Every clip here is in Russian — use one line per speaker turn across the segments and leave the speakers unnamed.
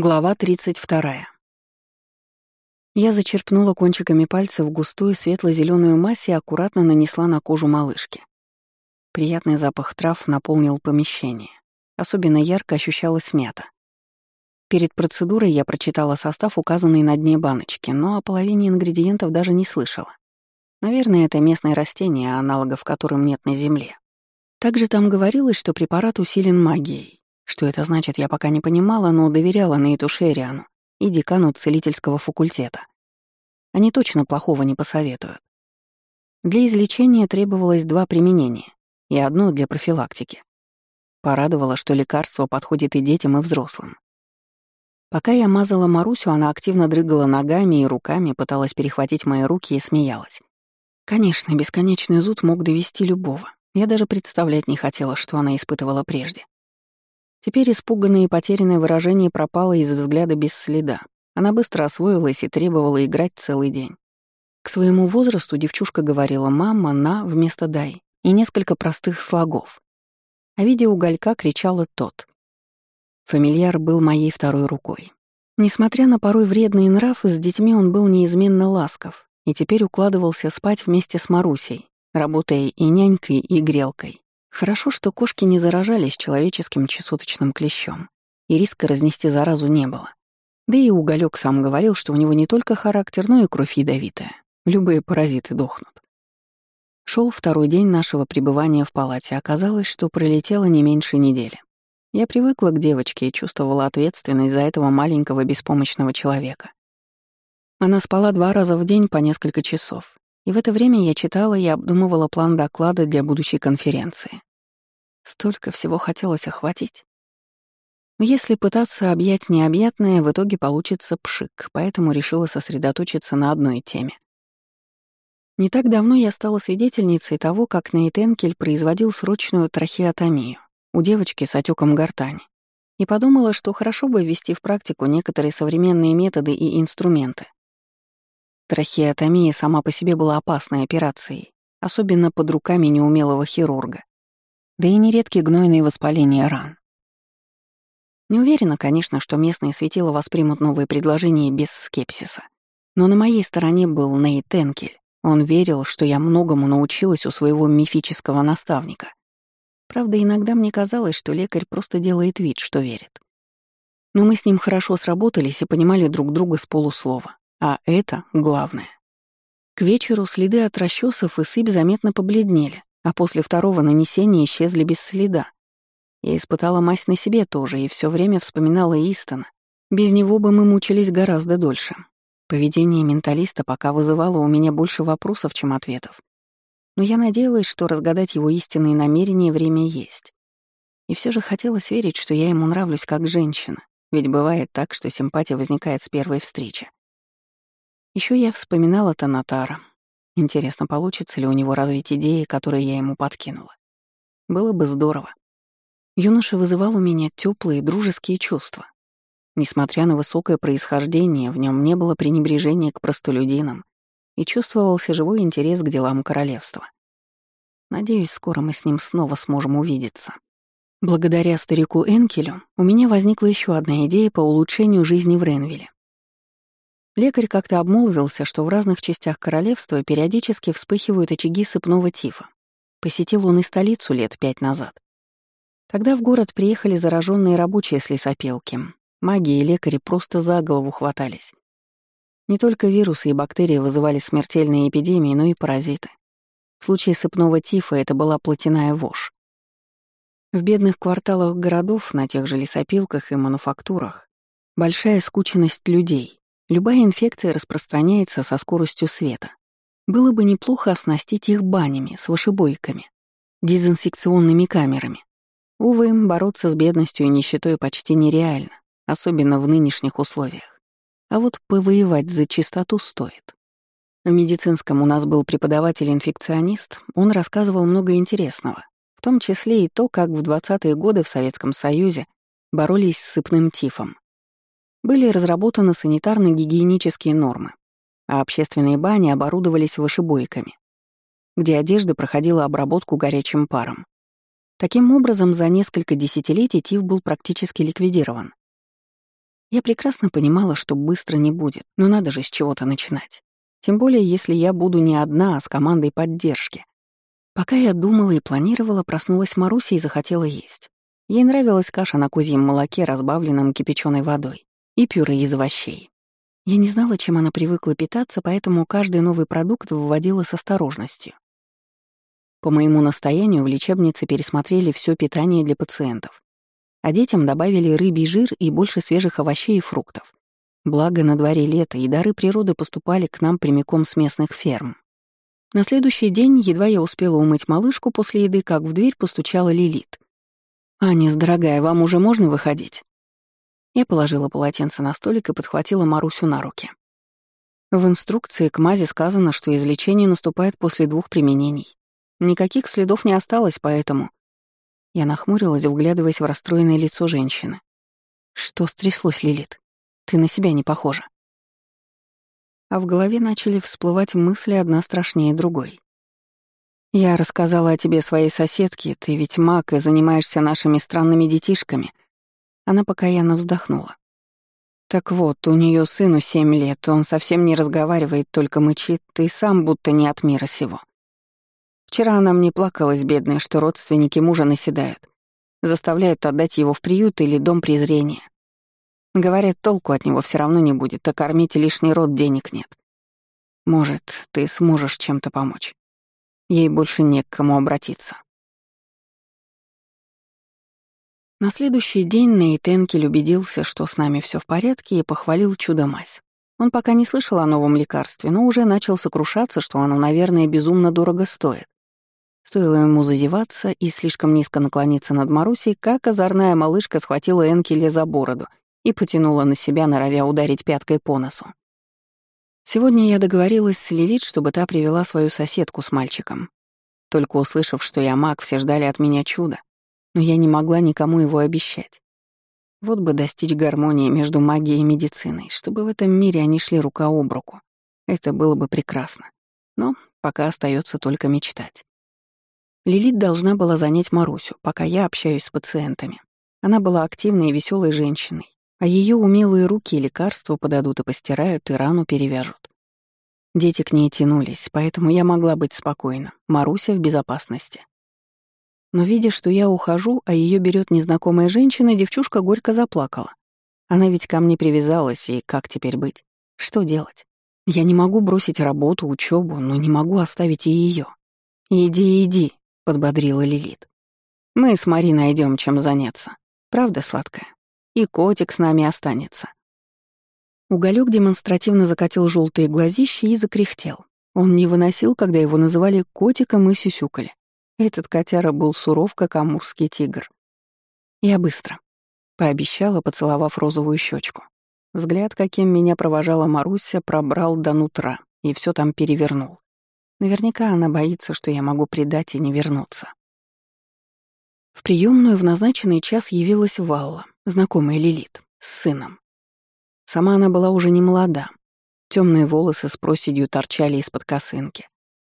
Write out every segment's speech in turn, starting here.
Глава 32. Я зачерпнула кончиками пальцев густую светло-зеленую массу и аккуратно нанесла на кожу малышки. Приятный запах трав наполнил помещение. Особенно ярко ощущалась мята. Перед процедурой я прочитала состав, указанный на дне баночки, но о половине ингредиентов даже не слышала. Наверное, это местное растение, аналогов которым нет на Земле. Также там говорилось, что препарат усилен магией. Что это значит, я пока не понимала, но доверяла Нейту Шериану и декану целительского факультета. Они точно плохого не посоветуют. Для излечения требовалось два применения и одно для профилактики. Порадовало, что лекарство подходит и детям, и взрослым. Пока я мазала Марусю, она активно дрыгала ногами и руками, пыталась перехватить мои руки и смеялась. Конечно, бесконечный зуд мог довести любого. Я даже представлять не хотела, что она испытывала прежде. Теперь испуганное и потерянное выражение пропало из взгляда без следа. Она быстро освоилась и требовала играть целый день. К своему возрасту девчушка говорила «мама», «на» вместо «дай» и несколько простых слогов. А видя уголька, кричала «тот». Фамильяр был моей второй рукой. Несмотря на порой вредный нрав, с детьми он был неизменно ласков и теперь укладывался спать вместе с Марусей, работая и нянькой, и грелкой. Хорошо, что кошки не заражались человеческим чесоточным клещом, и риска разнести заразу не было. Да и Уголек сам говорил, что у него не только характер, но и кровь ядовитая. Любые паразиты дохнут. Шел второй день нашего пребывания в палате, оказалось, что пролетело не меньше недели. Я привыкла к девочке и чувствовала ответственность за этого маленького беспомощного человека. Она спала два раза в день по несколько часов, и в это время я читала и обдумывала план доклада для будущей конференции. Столько всего хотелось охватить. Если пытаться объять необъятное, в итоге получится пшик, поэтому решила сосредоточиться на одной теме. Не так давно я стала свидетельницей того, как Нейтенкель производил срочную трахеотомию у девочки с отеком гортани, и подумала, что хорошо бы ввести в практику некоторые современные методы и инструменты, Трахеотомия сама по себе была опасной операцией, особенно под руками неумелого хирурга. Да и нередки гнойные воспаления ран. Не уверена, конечно, что местные светила воспримут новые предложения без скепсиса. Но на моей стороне был Нейт Энкель. Он верил, что я многому научилась у своего мифического наставника. Правда, иногда мне казалось, что лекарь просто делает вид, что верит. Но мы с ним хорошо сработались и понимали друг друга с полуслова. А это главное. К вечеру следы от расчесов и сыпь заметно побледнели, а после второго нанесения исчезли без следа. Я испытала мазь на себе тоже и все время вспоминала Истона. Без него бы мы мучились гораздо дольше. Поведение менталиста пока вызывало у меня больше вопросов, чем ответов. Но я надеялась, что разгадать его истинные намерения время есть. И все же хотелось верить, что я ему нравлюсь как женщина, ведь бывает так, что симпатия возникает с первой встречи. Еще я вспоминала Танатара. Интересно, получится ли у него развить идеи, которые я ему подкинула. Было бы здорово. Юноша вызывал у меня теплые дружеские чувства. Несмотря на высокое происхождение, в нем не было пренебрежения к простолюдинам и чувствовался живой интерес к делам королевства. Надеюсь, скоро мы с ним снова сможем увидеться. Благодаря старику Энкелю у меня возникла еще одна идея по улучшению жизни в Ренвилле. Лекарь как-то обмолвился, что в разных частях королевства периодически вспыхивают очаги сыпного тифа. Посетил он и столицу лет пять назад. Тогда в город приехали зараженные рабочие с лесопилки. Маги и лекари просто за голову хватались. Не только вирусы и бактерии вызывали смертельные эпидемии, но и паразиты. В случае сыпного тифа это была плотяная вошь. В бедных кварталах городов, на тех же лесопилках и мануфактурах, большая скученность людей, Любая инфекция распространяется со скоростью света. Было бы неплохо оснастить их банями с вышибойками, дезинфекционными камерами. Увы, бороться с бедностью и нищетой почти нереально, особенно в нынешних условиях. А вот повоевать за чистоту стоит. В медицинском у нас был преподаватель-инфекционист, он рассказывал много интересного, в том числе и то, как в 20-е годы в Советском Союзе боролись с сыпным тифом. Были разработаны санитарно-гигиенические нормы, а общественные бани оборудовались вышибойками, где одежда проходила обработку горячим паром. Таким образом, за несколько десятилетий ТИФ был практически ликвидирован. Я прекрасно понимала, что быстро не будет, но надо же с чего-то начинать. Тем более, если я буду не одна, а с командой поддержки. Пока я думала и планировала, проснулась Маруся и захотела есть. Ей нравилась каша на козьем молоке, разбавленном кипяченой водой, и пюре из овощей. Я не знала, чем она привыкла питаться, поэтому каждый новый продукт выводила с осторожностью. По моему настоянию в лечебнице пересмотрели все питание для пациентов, а детям добавили рыбий жир и больше свежих овощей и фруктов. Благо, на дворе лето, и дары природы поступали к нам прямиком с местных ферм. На следующий день, едва я успела умыть малышку после еды, как в дверь постучала Лилит. «Анис, дорогая, вам уже можно выходить?» Я положила полотенце на столик и подхватила Марусю на руки. В инструкции к мазе сказано, что излечение наступает после двух применений. Никаких следов не осталось, поэтому... Я нахмурилась, вглядываясь в расстроенное лицо женщины. Что стряслось, Лилит? Ты на себя не похожа. А в голове начали всплывать мысли одна страшнее другой. Я рассказала о тебе своей соседке, ты ведь маг и занимаешься нашими странными детишками. Она покаянно вздохнула. Так вот, у нее сыну семь лет, он совсем не разговаривает, только мычит, ты сам будто не от мира сего. Вчера она мне плакалась, бедная, что родственники мужа наседают. Заставляют отдать его в приют или дом презрения. Говорят, толку от него все равно не будет, а кормить лишний род денег нет. Может, ты сможешь чем-то помочь. Ей больше не к кому обратиться. На следующий день Нейтенкель убедился, что с нами все в порядке, и похвалил чудо-мазь. Он пока не слышал о новом лекарстве, но уже начал сокрушаться, что оно, наверное, безумно дорого стоит. Стоило ему зазеваться и слишком низко наклониться над Марусей, как озорная малышка схватила Энкеля за бороду и потянула на себя, норовя ударить пяткой по носу. Сегодня я договорилась с Лилит, чтобы та привела свою соседку с мальчиком. Только услышав, что я маг, все ждали от меня чуда, но я не могла никому его обещать. Вот бы достичь гармонии между магией и медициной, чтобы в этом мире они шли рука об руку. Это было бы прекрасно. Но пока остается только мечтать. Лилит должна была занять Марусю, пока я общаюсь с пациентами. Она была активной и веселой женщиной, а ее умелые руки лекарства подадут и постирают, и рану перевяжут. Дети к ней тянулись, поэтому я могла быть спокойна. Маруся в безопасности. Но видя, что я ухожу, а ее берет незнакомая женщина, девчушка горько заплакала. Она ведь ко мне привязалась, и как теперь быть? Что делать? Я не могу бросить работу, учебу, но не могу оставить и ее. Иди, иди, подбодрила Лилит. Мы с Мари найдем чем заняться. Правда, сладкая? И котик с нами останется. Уголек демонстративно закатил желтые глазища и закряхтел. Он не выносил, когда его называли котиком и сюсюкали. Этот котяра был суров, как амурский тигр. Я быстро. Пообещала, поцеловав розовую щечку. Взгляд, каким меня провожала Маруся, пробрал до нутра и все там перевернул. Наверняка она боится, что я могу предать и не вернуться. В приемную в назначенный час явилась Валла, знакомая Лилит, с сыном. Сама она была уже не молода. Темные волосы с проседью торчали из-под косынки.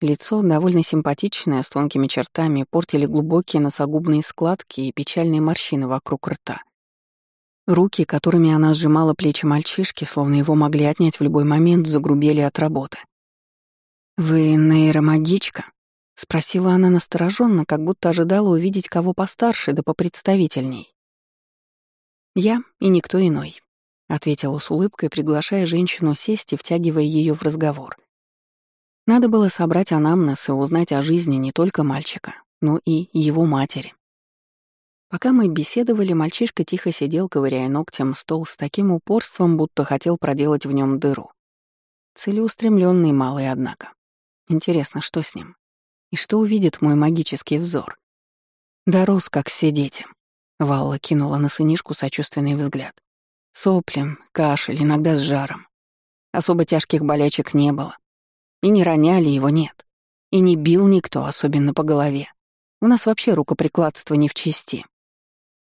Лицо, довольно симпатичное, с тонкими чертами, портили глубокие носогубные складки и печальные морщины вокруг рта. Руки, которыми она сжимала плечи мальчишки, словно его могли отнять в любой момент, загрубели от работы. «Вы нейромагичка?» — спросила она настороженно, как будто ожидала увидеть кого постарше да попредставительней. «Я и никто иной», — ответила с улыбкой, приглашая женщину сесть и втягивая ее в разговор. Надо было собрать анамнез и узнать о жизни не только мальчика, но и его матери. Пока мы беседовали, мальчишка тихо сидел, ковыряя ногтем стол с таким упорством, будто хотел проделать в нем дыру. Целеустремленный малый, однако. Интересно, что с ним? И что увидит мой магический взор? Дорос, как все дети. Валла кинула на сынишку сочувственный взгляд. Сопли, кашель, иногда с жаром. Особо тяжких болячек не было. И не роняли его, нет. И не бил никто, особенно по голове. У нас вообще рукоприкладство не в чести.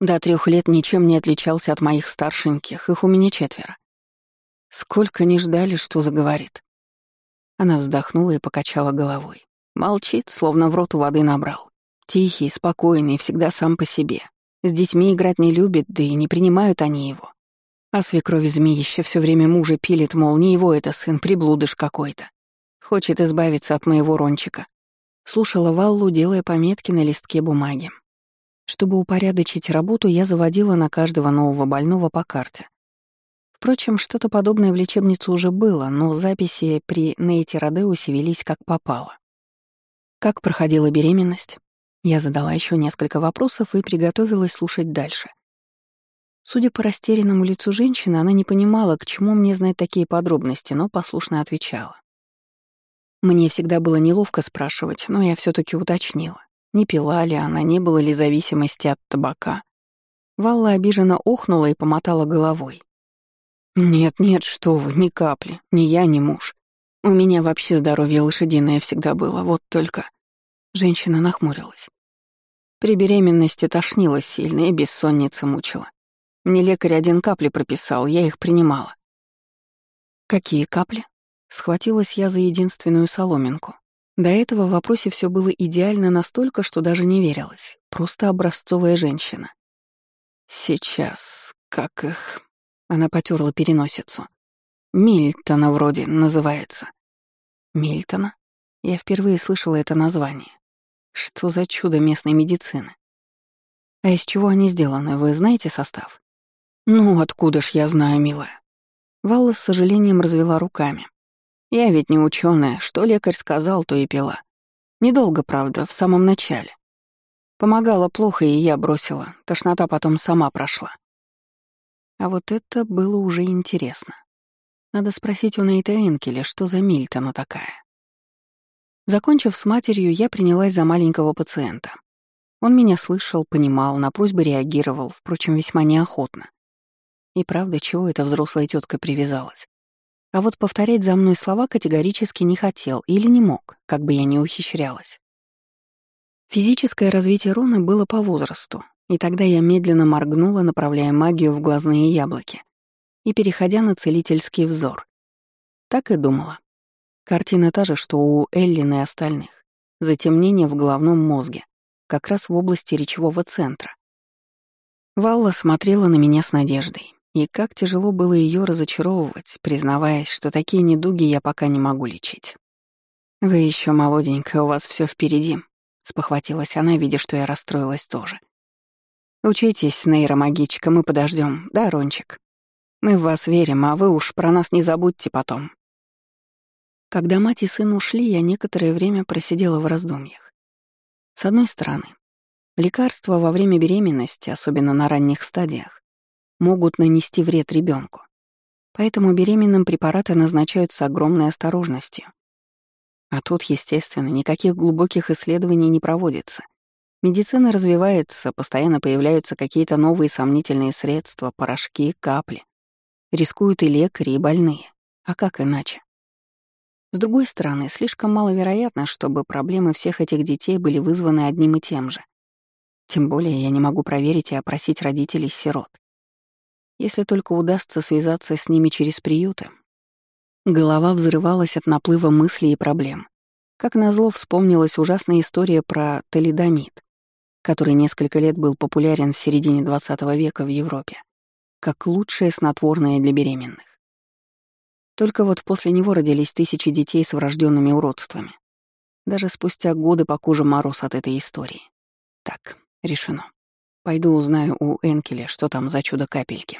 До трех лет ничем не отличался от моих старшеньких, их у меня четверо. Сколько не ждали, что заговорит. Она вздохнула и покачала головой. Молчит, словно в рот воды набрал. Тихий, спокойный, всегда сам по себе. С детьми играть не любит, да и не принимают они его. А свекровь змеище все время мужа пилит, мол, не его это сын, приблудыш какой-то. Хочет избавиться от моего Рончика. Слушала Валлу, делая пометки на листке бумаги. Чтобы упорядочить работу, я заводила на каждого нового больного по карте. Впрочем, что-то подобное в лечебнице уже было, но записи при Нейте Родеусе велись как попало. Как проходила беременность? Я задала еще несколько вопросов и приготовилась слушать дальше. Судя по растерянному лицу женщины, она не понимала, к чему мне знать такие подробности, но послушно отвечала. Мне всегда было неловко спрашивать, но я все таки уточнила. Не пила ли она, не было ли зависимости от табака. Валла обиженно охнула и помотала головой. «Нет-нет, что вы, ни капли, ни я, ни муж. У меня вообще здоровье лошадиное всегда было, вот только...» Женщина нахмурилась. При беременности тошнило сильно и бессонница мучила. Мне лекарь один капли прописал, я их принимала. «Какие капли?» Схватилась я за единственную соломинку. До этого в вопросе все было идеально настолько, что даже не верилось. Просто образцовая женщина. «Сейчас, как их...» Она потерла переносицу. Мильтона вроде называется. Мильтона? Я впервые слышала это название. Что за чудо местной медицины? А из чего они сделаны, вы знаете состав? Ну, откуда ж я знаю, милая? Валла с сожалением развела руками. Я ведь не ученая, что лекарь сказал, то и пила. Недолго, правда, в самом начале. Помогала плохо, и я бросила. Тошнота потом сама прошла. А вот это было уже интересно. Надо спросить у Нейта Энкеля, что за Мильтона такая. Закончив с матерью, я принялась за маленького пациента. Он меня слышал, понимал, на просьбы реагировал, впрочем, весьма неохотно. И правда, чего эта взрослая тетка привязалась? А вот повторять за мной слова категорически не хотел или не мог, как бы я ни ухищрялась. Физическое развитие Рона было по возрасту, и тогда я медленно моргнула, направляя магию в глазные яблоки и переходя на целительский взор. Так и думала. Картина та же, что у Эллин и остальных. Затемнение в головном мозге, как раз в области речевого центра. Валла смотрела на меня с надеждой. И как тяжело было ее разочаровывать, признаваясь, что такие недуги я пока не могу лечить. «Вы еще молоденькая, у вас все впереди», — спохватилась она, видя, что я расстроилась тоже. Учитесь, нейромагичка, мы подождем, да, Рончик? Мы в вас верим, а вы уж про нас не забудьте потом. Когда мать и сын ушли, я некоторое время просидела в раздумьях. С одной стороны, лекарства во время беременности, особенно на ранних стадиях, могут нанести вред ребенку. Поэтому беременным препараты назначают с огромной осторожностью. А тут, естественно, никаких глубоких исследований не проводится. Медицина развивается, постоянно появляются какие-то новые сомнительные средства, порошки, капли. Рискуют и лекари, и больные. А как иначе? С другой стороны, слишком маловероятно, чтобы проблемы всех этих детей были вызваны одним и тем же. Тем более я не могу проверить и опросить родителей сирот. Если только удастся связаться с ними через приюты. Голова взрывалась от наплыва мыслей и проблем. Как назло вспомнилась ужасная история про талидомид, который несколько лет был популярен в середине XX века в Европе, как лучшее снотворное для беременных. Только вот после него родились тысячи детей с врожденными уродствами. Даже спустя годы по коже мороз от этой истории. Так, решено. Пойду узнаю у Энкеля, что там за чудо-капельки.